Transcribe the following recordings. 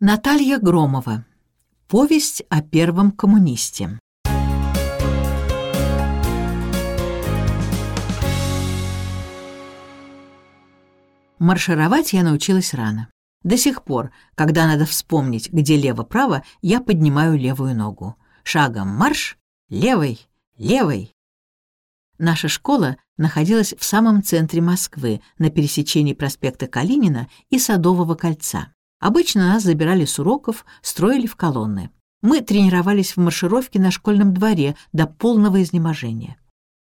Наталья Громова. Повесть о первом коммунисте. Маршировать я научилась рано. До сих пор, когда надо вспомнить, где лево-право, я поднимаю левую ногу. Шагом марш, левой, левой. Наша школа находилась в самом центре Москвы, на пересечении проспекта Калинина и Садового кольца. Обычно нас забирали с уроков, строили в колонны. Мы тренировались в маршировке на школьном дворе до полного изнеможения.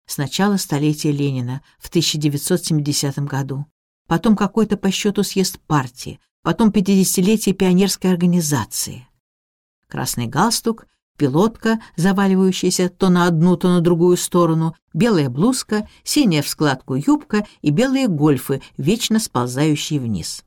Сначала столетие Ленина в 1970 году, потом какой-то по счету съезд партии, потом 50-летие пионерской организации. Красный галстук, пилотка, заваливающаяся то на одну, то на другую сторону, белая блузка, синяя в складку юбка и белые гольфы, вечно сползающие вниз.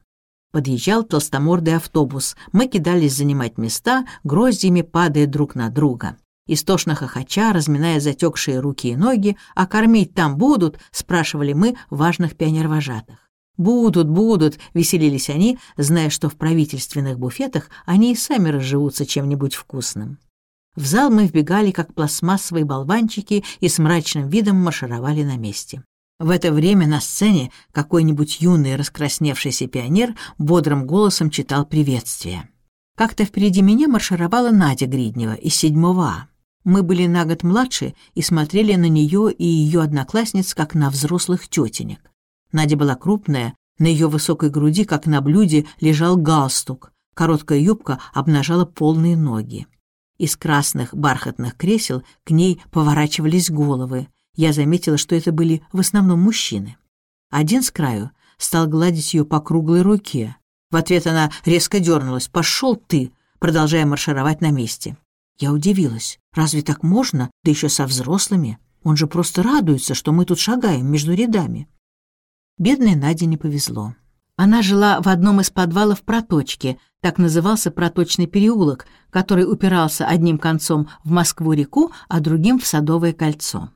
Подъезжал толстомордый автобус. Мы кидались занимать места, гроздьями падая друг на друга. Истошно хохоча, разминая затекшие руки и ноги, «А кормить там будут?» — спрашивали мы важных пионервожатых. «Будут, будут», — веселились они, зная, что в правительственных буфетах они и сами разживутся чем-нибудь вкусным. В зал мы вбегали, как пластмассовые болванчики, и с мрачным видом маршировали на месте. В это время на сцене какой-нибудь юный раскрасневшийся пионер бодрым голосом читал приветствие. Как-то впереди меня маршировала Надя Гриднева из 7 А. Мы были на год младше и смотрели на нее и ее одноклассниц, как на взрослых тетенек. Надя была крупная, на ее высокой груди, как на блюде, лежал галстук, короткая юбка обнажала полные ноги. Из красных бархатных кресел к ней поворачивались головы. Я заметила, что это были в основном мужчины. Один с краю стал гладить ее по круглой руке. В ответ она резко дернулась. «Пошел ты!» продолжая маршировать на месте. Я удивилась. Разве так можно? Да еще со взрослыми. Он же просто радуется, что мы тут шагаем между рядами. Бедной Наде не повезло. Она жила в одном из подвалов проточки, так назывался проточный переулок, который упирался одним концом в Москву-реку, а другим в Садовое кольцо.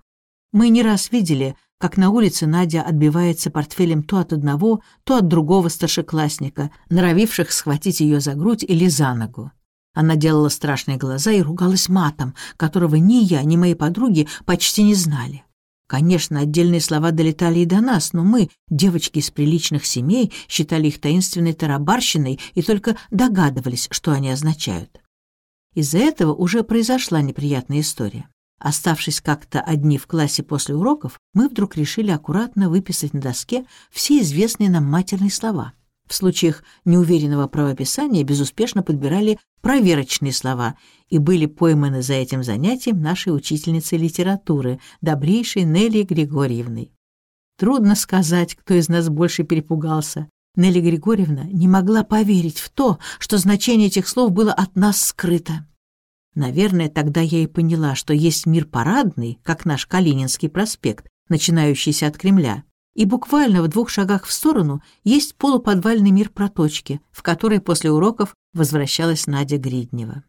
Мы не раз видели, как на улице Надя отбивается портфелем то от одного, то от другого старшеклассника, норовивших схватить ее за грудь или за ногу. Она делала страшные глаза и ругалась матом, которого ни я, ни мои подруги почти не знали. Конечно, отдельные слова долетали и до нас, но мы, девочки из приличных семей, считали их таинственной тарабарщиной и только догадывались, что они означают. Из-за этого уже произошла неприятная история. Оставшись как-то одни в классе после уроков, мы вдруг решили аккуратно выписать на доске все известные нам матерные слова — в случаях неуверенного правописания безуспешно подбирали проверочные слова и были пойманы за этим занятием нашей учительницей литературы, добрейшей Нелли Григорьевной. Трудно сказать, кто из нас больше перепугался. Нелли Григорьевна не могла поверить в то, что значение этих слов было от нас скрыто. Наверное, тогда я и поняла, что есть мир парадный, как наш Калининский проспект, начинающийся от Кремля, и буквально в двух шагах в сторону есть полуподвальный мир проточки, в который после уроков возвращалась Надя Гриднева.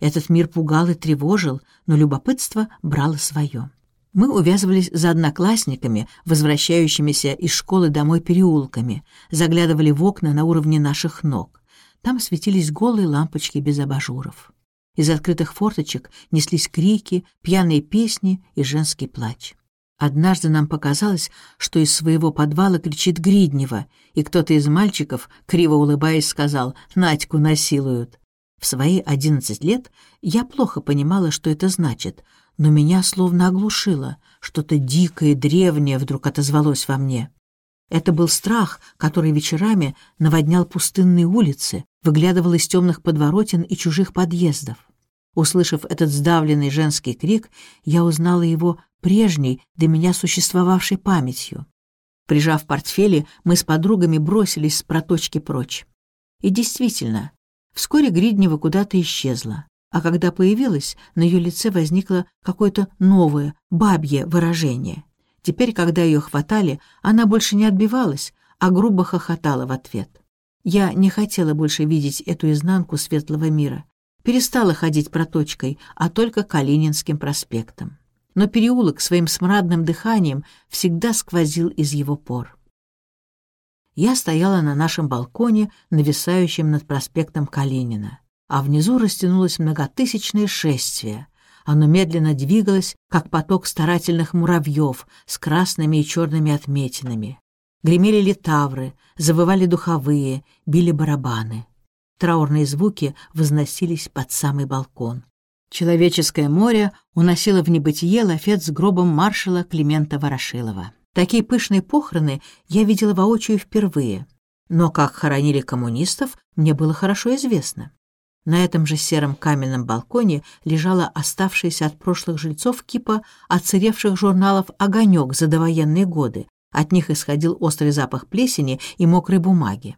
Этот мир пугал и тревожил, но любопытство брало свое. Мы увязывались за одноклассниками, возвращающимися из школы домой переулками, заглядывали в окна на уровне наших ног. Там светились голые лампочки без абажуров. Из открытых форточек неслись крики, пьяные песни и женский плач. Однажды нам показалось, что из своего подвала кричит Гриднева, и кто-то из мальчиков, криво улыбаясь, сказал «Надьку насилуют». В свои одиннадцать лет я плохо понимала, что это значит, но меня словно оглушило, что-то дикое, древнее вдруг отозвалось во мне. Это был страх, который вечерами наводнял пустынные улицы, выглядывал из темных подворотен и чужих подъездов. Услышав этот сдавленный женский крик, я узнала его прежней, до меня существовавшей памятью. Прижав портфели, мы с подругами бросились с проточки прочь. И действительно, вскоре Гриднева куда-то исчезла, а когда появилась, на ее лице возникло какое-то новое, бабье выражение. Теперь, когда ее хватали, она больше не отбивалась, а грубо хохотала в ответ. Я не хотела больше видеть эту изнанку светлого мира. Перестала ходить проточкой, а только Калининским проспектом но переулок своим смрадным дыханием всегда сквозил из его пор. Я стояла на нашем балконе, нависающем над проспектом Калинина, а внизу растянулось многотысячное шествие. Оно медленно двигалось, как поток старательных муравьев с красными и черными отметинами. Гремели литавры, завывали духовые, били барабаны. Траурные звуки возносились под самый балкон. Человеческое море уносило в небытие лафет с гробом маршала Климента Ворошилова. Такие пышные похороны я видела воочию впервые. Но как хоронили коммунистов, мне было хорошо известно. На этом же сером каменном балконе лежала оставшаяся от прошлых жильцов кипа отсыревших журналов «Огонек» за довоенные годы. От них исходил острый запах плесени и мокрой бумаги.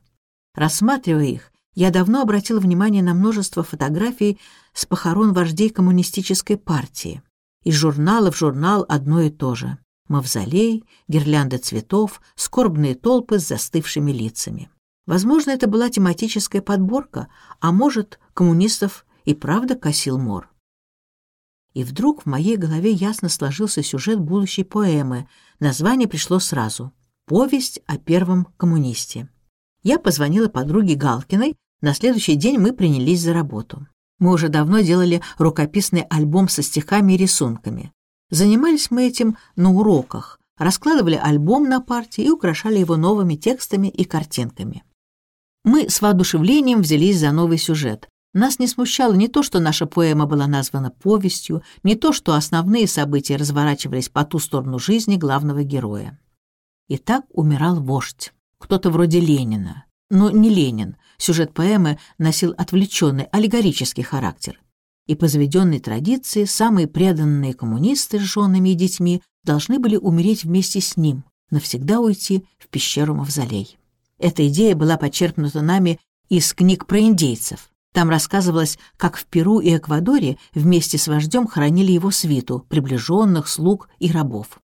Рассматривая их, я давно обратил внимание на множество фотографий с похорон вождей коммунистической партии. Из журнала в журнал одно и то же. Мавзолей, гирлянды цветов, скорбные толпы с застывшими лицами. Возможно, это была тематическая подборка, а может, коммунистов и правда косил мор. И вдруг в моей голове ясно сложился сюжет будущей поэмы. Название пришло сразу «Повесть о первом коммунисте». Я позвонила подруге Галкиной на следующий день мы принялись за работу. Мы уже давно делали рукописный альбом со стихами и рисунками. Занимались мы этим на уроках, раскладывали альбом на партии и украшали его новыми текстами и картинками. Мы с воодушевлением взялись за новый сюжет. Нас не смущало не то, что наша поэма была названа повестью, не то, что основные события разворачивались по ту сторону жизни главного героя. И так умирал вождь, кто-то вроде Ленина. Но не Ленин, Сюжет поэмы носил отвлеченный, аллегорический характер. И по заведенной традиции самые преданные коммунисты с женами и детьми должны были умереть вместе с ним, навсегда уйти в пещеру Мавзолей. Эта идея была подчеркнута нами из книг про индейцев. Там рассказывалось, как в Перу и Эквадоре вместе с вождем хоронили его свиту, приближенных, слуг и рабов.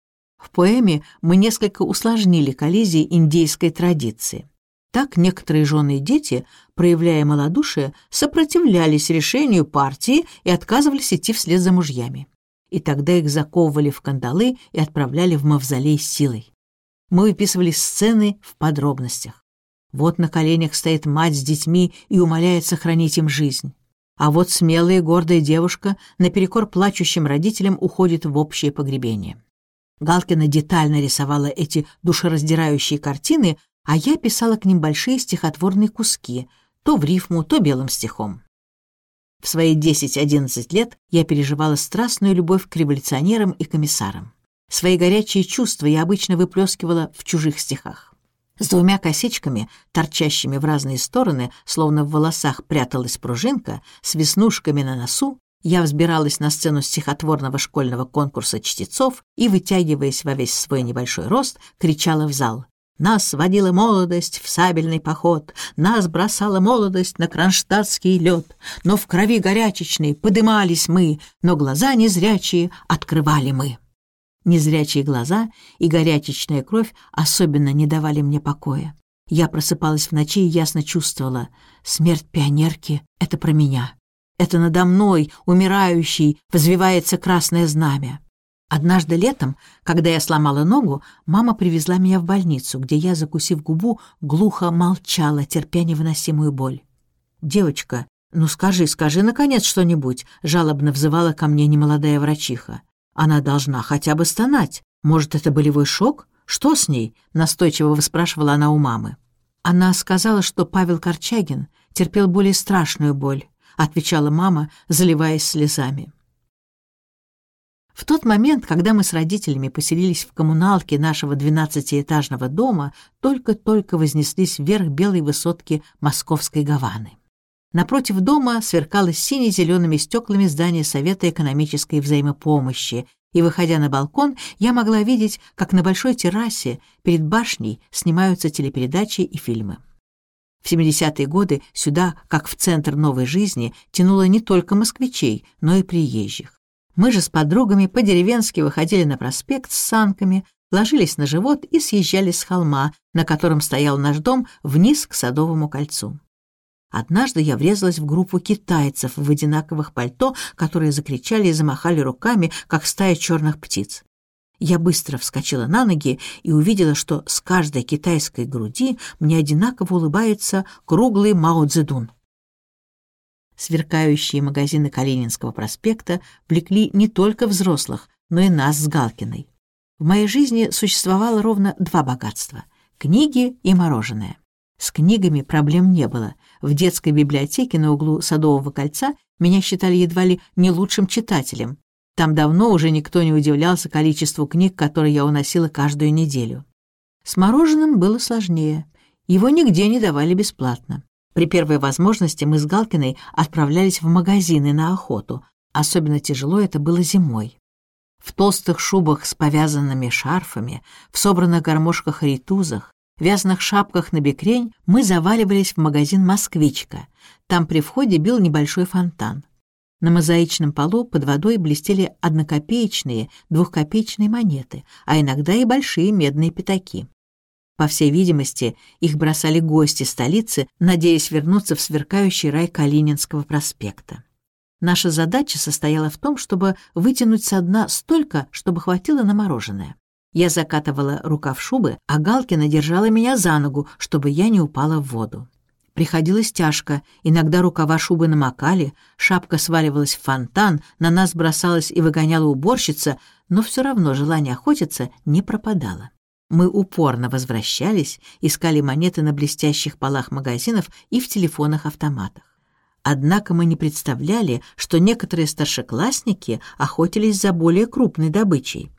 В поэме мы несколько усложнили коллизии индейской традиции. Так некоторые жены и дети, проявляя малодушие, сопротивлялись решению партии и отказывались идти вслед за мужьями. И тогда их заковывали в кандалы и отправляли в мавзолей силой. Мы выписывали сцены в подробностях. Вот на коленях стоит мать с детьми и умоляет сохранить им жизнь. А вот смелая и гордая девушка наперекор плачущим родителям уходит в общее погребение. Галкина детально рисовала эти душераздирающие картины, а я писала к ним большие стихотворные куски, то в рифму, то белым стихом. В свои 10-11 лет я переживала страстную любовь к революционерам и комиссарам. Свои горячие чувства я обычно выплескивала в чужих стихах. С двумя косичками, торчащими в разные стороны, словно в волосах пряталась пружинка, с веснушками на носу, я взбиралась на сцену стихотворного школьного конкурса чтецов и, вытягиваясь во весь свой небольшой рост, кричала в зал нас водила молодость в сабельный поход, Нас бросала молодость на кронштадтский лед, Но в крови горячечной подымались мы, Но глаза незрячие открывали мы. Незрячие глаза и горячечная кровь особенно не давали мне покоя. Я просыпалась в ночи и ясно чувствовала, смерть пионерки — это про меня. Это надо мной, умирающий, возвивается красное знамя. Однажды летом, когда я сломала ногу, мама привезла меня в больницу, где я, закусив губу, глухо молчала, терпя невыносимую боль. «Девочка, ну скажи, скажи, наконец, что-нибудь», — жалобно взывала ко мне немолодая врачиха. «Она должна хотя бы стонать. Может, это болевой шок? Что с ней?» — настойчиво выспрашивала она у мамы. Она сказала, что Павел Корчагин терпел более страшную боль, — отвечала мама, заливаясь слезами. В тот момент, когда мы с родителями поселились в коммуналке нашего двенадцатиэтажного дома, только-только вознеслись вверх белой высотки московской Гаваны. Напротив дома сверкало сине-зелеными стеклами здание Совета экономической взаимопомощи, и, выходя на балкон, я могла видеть, как на большой террасе перед башней снимаются телепередачи и фильмы. В 70-е годы сюда, как в центр новой жизни, тянуло не только москвичей, но и приезжих. Мы же с подругами по-деревенски выходили на проспект с санками, ложились на живот и съезжали с холма, на котором стоял наш дом, вниз к Садовому кольцу. Однажды я врезалась в группу китайцев в одинаковых пальто, которые закричали и замахали руками, как стая черных птиц. Я быстро вскочила на ноги и увидела, что с каждой китайской груди мне одинаково улыбается круглый Мао Цзэдун. Сверкающие магазины Калининского проспекта влекли не только взрослых, но и нас с Галкиной. В моей жизни существовало ровно два богатства — книги и мороженое. С книгами проблем не было. В детской библиотеке на углу Садового кольца меня считали едва ли не лучшим читателем. Там давно уже никто не удивлялся количеству книг, которые я уносила каждую неделю. С мороженым было сложнее. Его нигде не давали бесплатно. При первой возможности мы с Галкиной отправлялись в магазины на охоту. Особенно тяжело это было зимой. В толстых шубах с повязанными шарфами, в собранных гармошках-ритузах, вязаных шапках на бекрень мы заваливались в магазин «Москвичка». Там при входе бил небольшой фонтан. На мозаичном полу под водой блестели однокопеечные, двухкопеечные монеты, а иногда и большие медные пятаки. По всей видимости, их бросали гости столицы, надеясь вернуться в сверкающий рай Калининского проспекта. Наша задача состояла в том, чтобы вытянуть со дна столько, чтобы хватило на мороженое. Я закатывала рукав шубы, а Галкина держала меня за ногу, чтобы я не упала в воду. Приходилось тяжко, иногда рукава шубы намокали, шапка сваливалась в фонтан, на нас бросалась и выгоняла уборщица, но все равно желание охотиться не пропадало. Мы упорно возвращались, искали монеты на блестящих полах магазинов и в телефонах-автоматах. Однако мы не представляли, что некоторые старшеклассники охотились за более крупной добычей.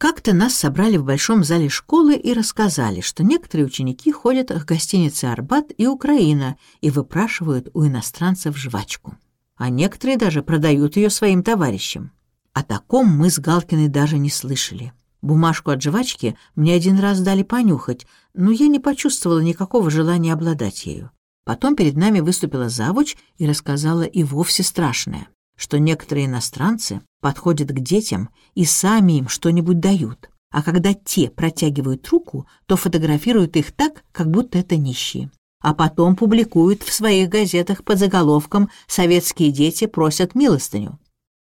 Как-то нас собрали в большом зале школы и рассказали, что некоторые ученики ходят к гостинице «Арбат» и «Украина» и выпрашивают у иностранцев жвачку. А некоторые даже продают ее своим товарищам. О таком мы с Галкиной даже не слышали. Бумажку от жвачки мне один раз дали понюхать, но я не почувствовала никакого желания обладать ею. Потом перед нами выступила завуч и рассказала и вовсе страшное, что некоторые иностранцы подходят к детям и сами им что-нибудь дают, а когда те протягивают руку, то фотографируют их так, как будто это нищие. А потом публикуют в своих газетах под заголовком «Советские дети просят милостыню».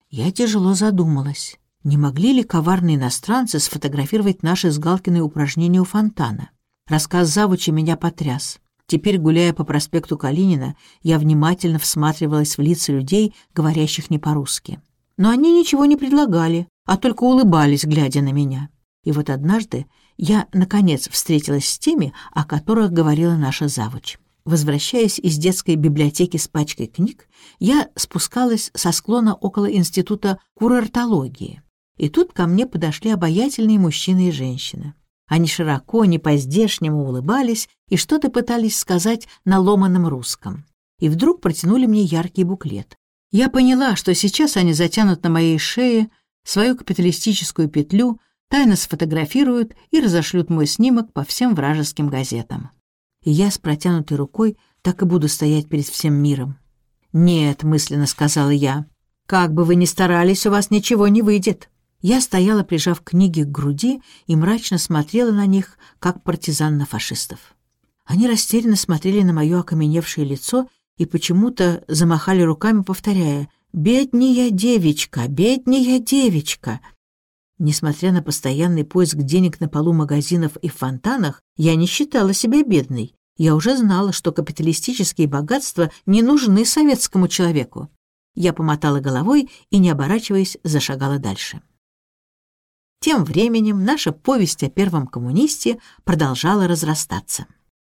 Я тяжело задумалась. Не могли ли коварные иностранцы сфотографировать наши с Галкиной упражнения у фонтана? Рассказ завуча меня потряс. Теперь, гуляя по проспекту Калинина, я внимательно всматривалась в лица людей, говорящих не по-русски. Но они ничего не предлагали, а только улыбались, глядя на меня. И вот однажды я, наконец, встретилась с теми, о которых говорила наша завуч. Возвращаясь из детской библиотеки с пачкой книг, я спускалась со склона около Института курортологии. И тут ко мне подошли обаятельные мужчины и женщины. Они широко, не по-здешнему улыбались и что-то пытались сказать на ломаном русском. И вдруг протянули мне яркий буклет. Я поняла, что сейчас они затянут на моей шее свою капиталистическую петлю, тайно сфотографируют и разошлют мой снимок по всем вражеским газетам. И я с протянутой рукой так и буду стоять перед всем миром. «Нет», — мысленно сказала я, — «как бы вы ни старались, у вас ничего не выйдет». Я стояла, прижав книги к груди, и мрачно смотрела на них, как партизан на фашистов. Они растерянно смотрели на мое окаменевшее лицо и почему-то замахали руками, повторяя «Бедняя девочка, бедняя девочка!» Несмотря на постоянный поиск денег на полу магазинов и фонтанах, я не считала себя бедной. Я уже знала, что капиталистические богатства не нужны советскому человеку. Я помотала головой и, не оборачиваясь, зашагала дальше. Тем временем наша повесть о первом коммунисте продолжала разрастаться.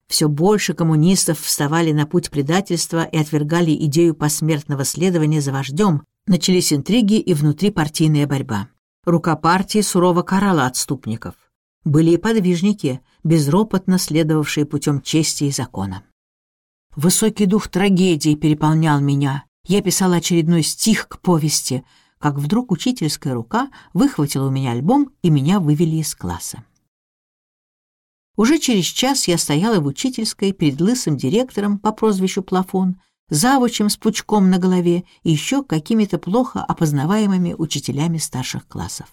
Все больше коммунистов вставали на путь предательства и отвергали идею посмертного следования за вождем, начались интриги и внутрипартийная борьба. Рука партии сурово карала отступников. Были и подвижники, безропотно следовавшие путем чести и закона. Высокий дух трагедии переполнял меня. Я писала очередной стих к повести — как вдруг учительская рука выхватила у меня альбом, и меня вывели из класса. Уже через час я стояла в учительской перед лысым директором по прозвищу Плафон, завучем с пучком на голове и еще какими-то плохо опознаваемыми учителями старших классов.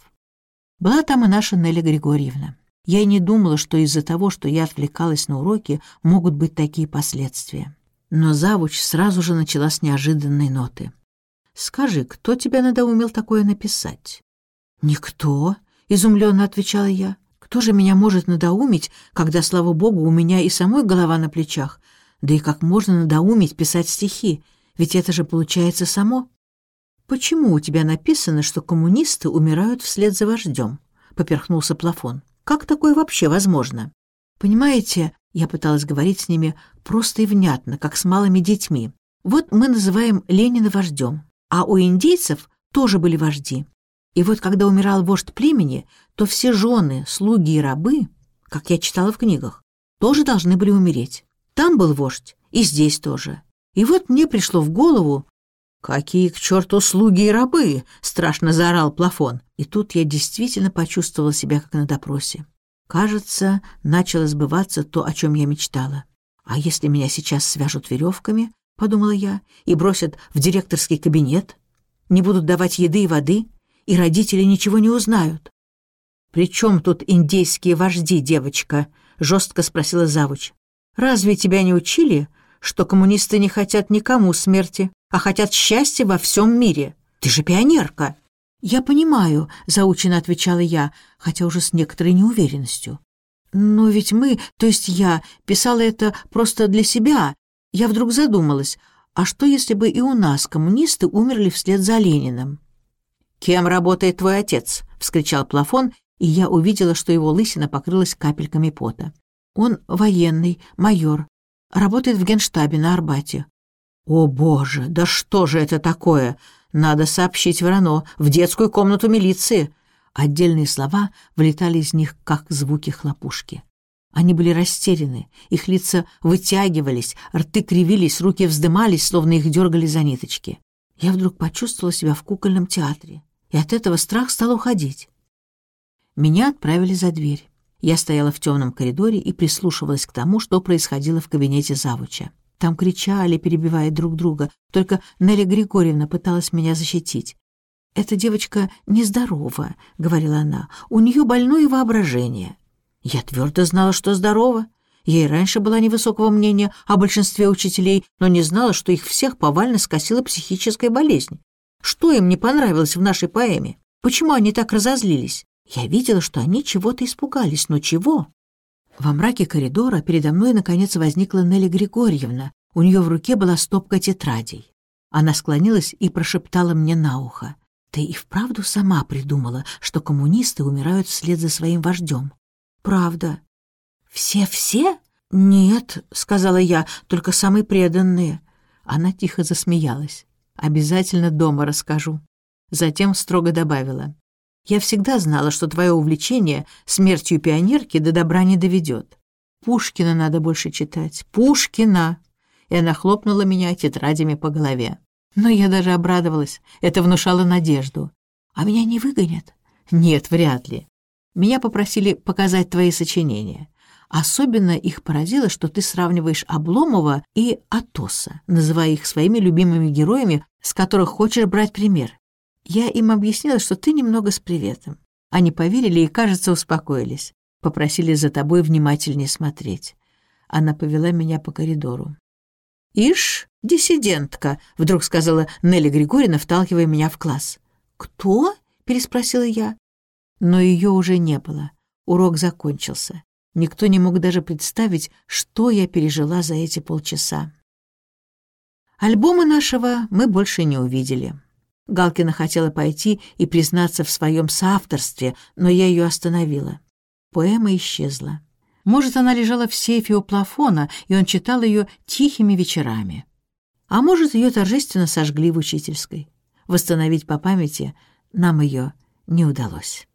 Была там и наша Нелли Григорьевна. Я и не думала, что из-за того, что я отвлекалась на уроки, могут быть такие последствия. Но завуч сразу же начала с неожиданной ноты. Скажи, кто тебя надоумил такое написать?» «Никто. — изумленно отвечала я. «Кто же меня может надоумить, когда, слава богу, у меня и самой голова на плечах? Да и как можно надоумить писать стихи? Ведь это же получается само». «Почему у тебя написано, что коммунисты умирают вслед за вождем?» — поперхнулся плафон. «Как такое вообще возможно?» «Понимаете, я пыталась говорить с ними просто и внятно, как с малыми детьми. Вот мы называем Ленина вождем, а у индейцев тоже были вожди. И вот когда умирал вождь племени, то все жены, слуги и рабы, как я читала в книгах, тоже должны были умереть. Там был вождь, и здесь тоже. И вот мне пришло в голову, «Какие к черту слуги и рабы!» — страшно заорал плафон. И тут я действительно почувствовала себя как на допросе. Кажется, начало сбываться то, о чем я мечтала. «А если меня сейчас свяжут веревками?» — подумала я, «и бросят в директорский кабинет? Не будут давать еды и воды, и родители ничего не узнают». «При чем тут индейские вожди, девочка?» — жестко спросила завуч. «Разве тебя не учили, что коммунисты не хотят никому смерти, а хотят счастья во всем мире. Ты же пионерка». «Я понимаю», — заучено отвечала я, хотя уже с некоторой неуверенностью. «Но ведь мы, то есть я, писала это просто для себя. Я вдруг задумалась, а что если бы и у нас коммунисты умерли вслед за Лениным?» «Кем работает твой отец?» — вскричал Плафон, и я увидела, что его лысина покрылась капельками пота. «Он военный, майор, работает в генштабе на Арбате. «О, боже, да что же это такое? Надо сообщить Врано в детскую комнату милиции!» Отдельные слова вылетали из них, как звуки хлопушки. Они были растеряны, их лица вытягивались, рты кривились, руки вздымались, словно их дергали за ниточки. Я вдруг почувствовала себя в кукольном театре, и от этого страх стал уходить. Меня отправили за дверь. Я стояла в темном коридоре и прислушивалась к тому, что происходило в кабинете завуча. Там кричали, перебивая друг друга. Только Нелли Григорьевна пыталась меня защитить. «Эта девочка нездорова», — говорила она. «У нее больное воображение». Я твердо знала, что здорова. Я и раньше была невысокого мнения о большинстве учителей, но не знала, что их всех повально скосила психическая болезнь. Что им не понравилось в нашей поэме? Почему они так разозлились? Я видела, что они чего-то испугались, но чего? Во мраке коридора передо мной наконец возникла Нелли Григорьевна. У нее в руке была стопка тетрадей. Она склонилась и прошептала мне на ухо. «Ты и вправду сама придумала, что коммунисты умирают вслед за своим вождем?» «Правда». «Все-все?» «Нет», — сказала я, — «только самые преданные». Она тихо засмеялась. «Обязательно дома расскажу». Затем строго добавила. Я всегда знала, что твое увлечение смертью пионерки до добра не доведет. Пушкина надо больше читать. Пушкина!» И она хлопнула меня тетрадями по голове. Но я даже обрадовалась. Это внушало надежду. «А меня не выгонят?» «Нет, вряд ли. Меня попросили показать твои сочинения. Особенно их поразило, что ты сравниваешь Обломова и Атоса, называя их своими любимыми героями, с которых хочешь брать пример. Я им объяснила, что ты немного с приветом. Они поверили и, кажется, успокоились. Попросили за тобой внимательнее смотреть. Она повела меня по коридору. «Ишь, диссидентка!» — вдруг сказала Нелли Григорьевна, вталкивая меня в класс. «Кто?» — переспросила я. Но ее уже не было. Урок закончился. Никто не мог даже представить, что я пережила за эти полчаса. Альбома нашего мы больше не увидели. Галкина хотела пойти и признаться в своем соавторстве, но я ее остановила. Поэма исчезла. Может, она лежала в сейфе у плафона, и он читал ее тихими вечерами. А может, ее торжественно сожгли в учительской. Восстановить по памяти нам ее не удалось.